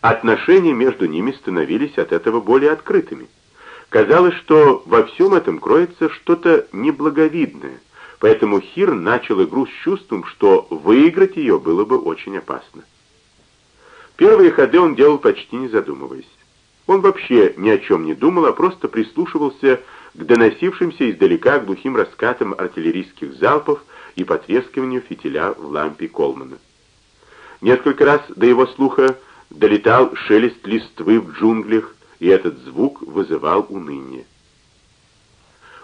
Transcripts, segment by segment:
отношения между ними становились от этого более открытыми. Казалось, что во всем этом кроется что-то неблаговидное, поэтому Хирн начал игру с чувством, что выиграть ее было бы очень опасно. Первые ходы он делал почти не задумываясь. Он вообще ни о чем не думал, а просто прислушивался к доносившимся издалека глухим раскатам артиллерийских залпов и потрескиванию фитиля в лампе Колмана. Несколько раз до его слуха долетал шелест листвы в джунглях, и этот звук вызывал уныние.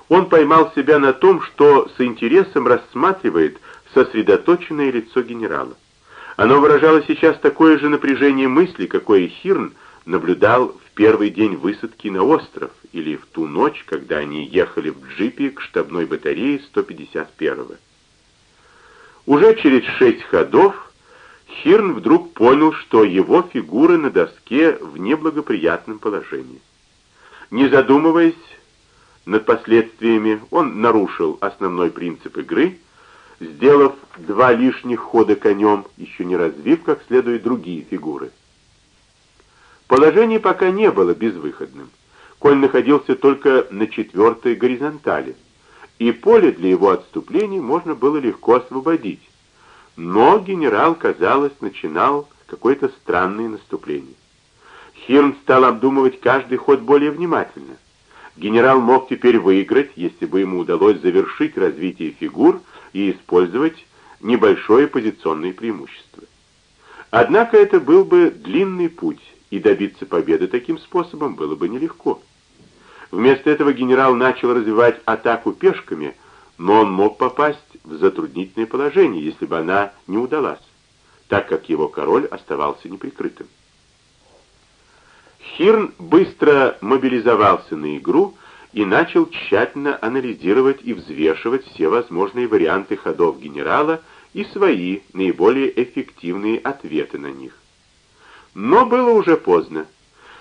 Он поймал себя на том, что с интересом рассматривает сосредоточенное лицо генерала. Оно выражало сейчас такое же напряжение мысли, какое Хирн наблюдал в первый день высадки на остров или в ту ночь, когда они ехали в джипе к штабной батарее 151-го. Уже через шесть ходов Хирн вдруг понял, что его фигура на доске в неблагоприятном положении. Не задумываясь над последствиями, он нарушил основной принцип игры, сделав два лишних хода конем, еще не развив как следует другие фигуры. Положение пока не было безвыходным. Конь находился только на четвертой горизонтали, и поле для его отступления можно было легко освободить, но генерал, казалось, начинал какое-то странное наступление. Хирн стал обдумывать каждый ход более внимательно. Генерал мог теперь выиграть, если бы ему удалось завершить развитие фигур и использовать небольшое позиционное преимущество. Однако это был бы длинный путь, и добиться победы таким способом было бы нелегко. Вместо этого генерал начал развивать атаку пешками – но он мог попасть в затруднительное положение, если бы она не удалась, так как его король оставался неприкрытым. Хирн быстро мобилизовался на игру и начал тщательно анализировать и взвешивать все возможные варианты ходов генерала и свои наиболее эффективные ответы на них. Но было уже поздно.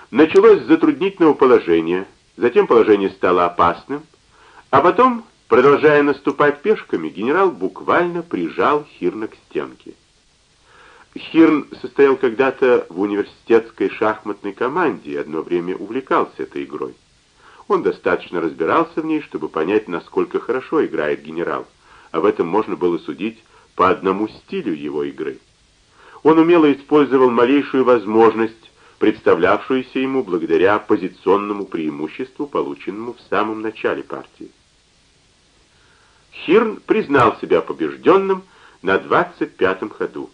Началось с затруднительного положения, затем положение стало опасным, а потом Продолжая наступать пешками, генерал буквально прижал Хирна к стенке. Хирн состоял когда-то в университетской шахматной команде и одно время увлекался этой игрой. Он достаточно разбирался в ней, чтобы понять, насколько хорошо играет генерал, в этом можно было судить по одному стилю его игры. Он умело использовал малейшую возможность, представлявшуюся ему благодаря позиционному преимуществу, полученному в самом начале партии. Хирн признал себя побежденным на 25-м ходу,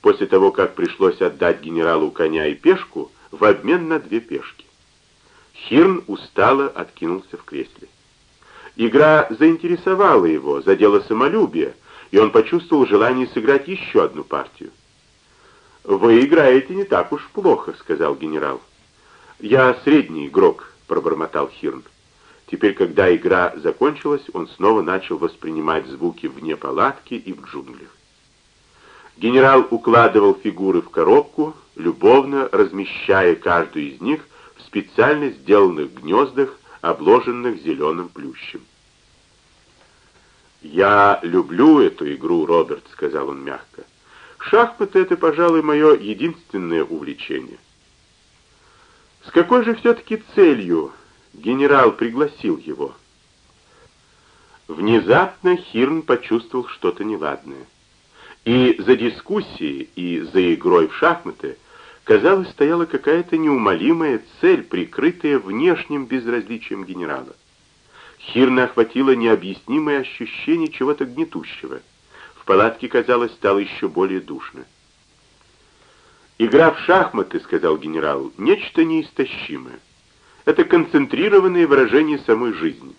после того, как пришлось отдать генералу коня и пешку в обмен на две пешки. Хирн устало откинулся в кресле. Игра заинтересовала его, задела самолюбие, и он почувствовал желание сыграть еще одну партию. «Вы играете не так уж плохо», — сказал генерал. «Я средний игрок», — пробормотал Хирн. Теперь, когда игра закончилась, он снова начал воспринимать звуки вне палатки и в джунглях. Генерал укладывал фигуры в коробку, любовно размещая каждую из них в специально сделанных гнездах, обложенных зеленым плющем. «Я люблю эту игру, Роберт», — сказал он мягко. «Шахматы — это, пожалуй, мое единственное увлечение». «С какой же все-таки целью Генерал пригласил его. Внезапно Хирн почувствовал что-то неладное. И за дискуссией, и за игрой в шахматы, казалось, стояла какая-то неумолимая цель, прикрытая внешним безразличием генерала. Хирна охватило необъяснимое ощущение чего-то гнетущего. В палатке, казалось, стало еще более душно. «Игра в шахматы, — сказал генерал, — нечто неистощимое. Это концентрированное выражение самой жизни.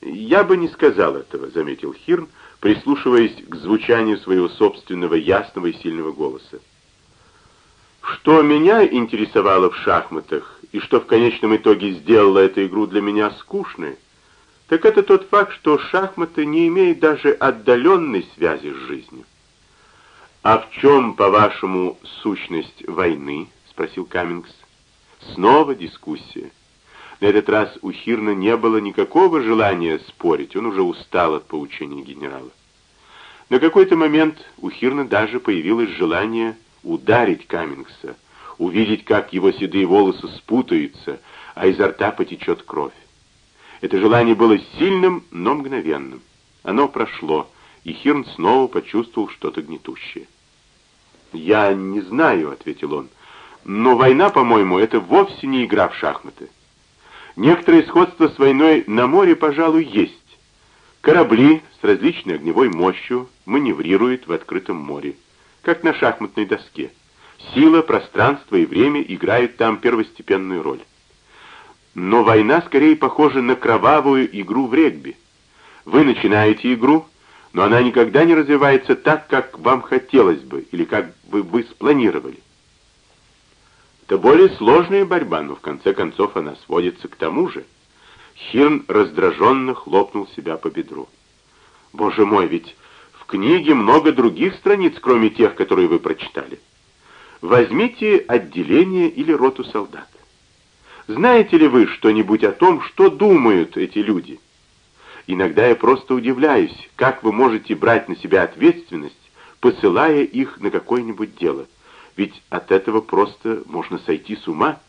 «Я бы не сказал этого», — заметил Хирн, прислушиваясь к звучанию своего собственного ясного и сильного голоса. «Что меня интересовало в шахматах, и что в конечном итоге сделало эту игру для меня скучной, так это тот факт, что шахматы не имеют даже отдаленной связи с жизнью». «А в чем, по-вашему, сущность войны?» — спросил Каммингс. Снова дискуссия. На этот раз у Хирна не было никакого желания спорить, он уже устал от поучения генерала. На какой-то момент у Хирна даже появилось желание ударить Каммингса. увидеть, как его седые волосы спутаются, а изо рта потечет кровь. Это желание было сильным, но мгновенным. Оно прошло, и Хирн снова почувствовал что-то гнетущее. «Я не знаю», — ответил он, — «но война, по-моему, это вовсе не игра в шахматы. Некоторое сходство с войной на море, пожалуй, есть. Корабли с различной огневой мощью маневрируют в открытом море, как на шахматной доске. Сила, пространство и время играют там первостепенную роль. Но война скорее похожа на кровавую игру в регби. Вы начинаете игру, но она никогда не развивается так, как вам хотелось бы, или как бы вы спланировали. Это более сложная борьба, но в конце концов она сводится к тому же. Хирн раздраженно хлопнул себя по бедру. «Боже мой, ведь в книге много других страниц, кроме тех, которые вы прочитали. Возьмите отделение или роту солдат. Знаете ли вы что-нибудь о том, что думают эти люди?» Иногда я просто удивляюсь, как вы можете брать на себя ответственность, посылая их на какое-нибудь дело. Ведь от этого просто можно сойти с ума.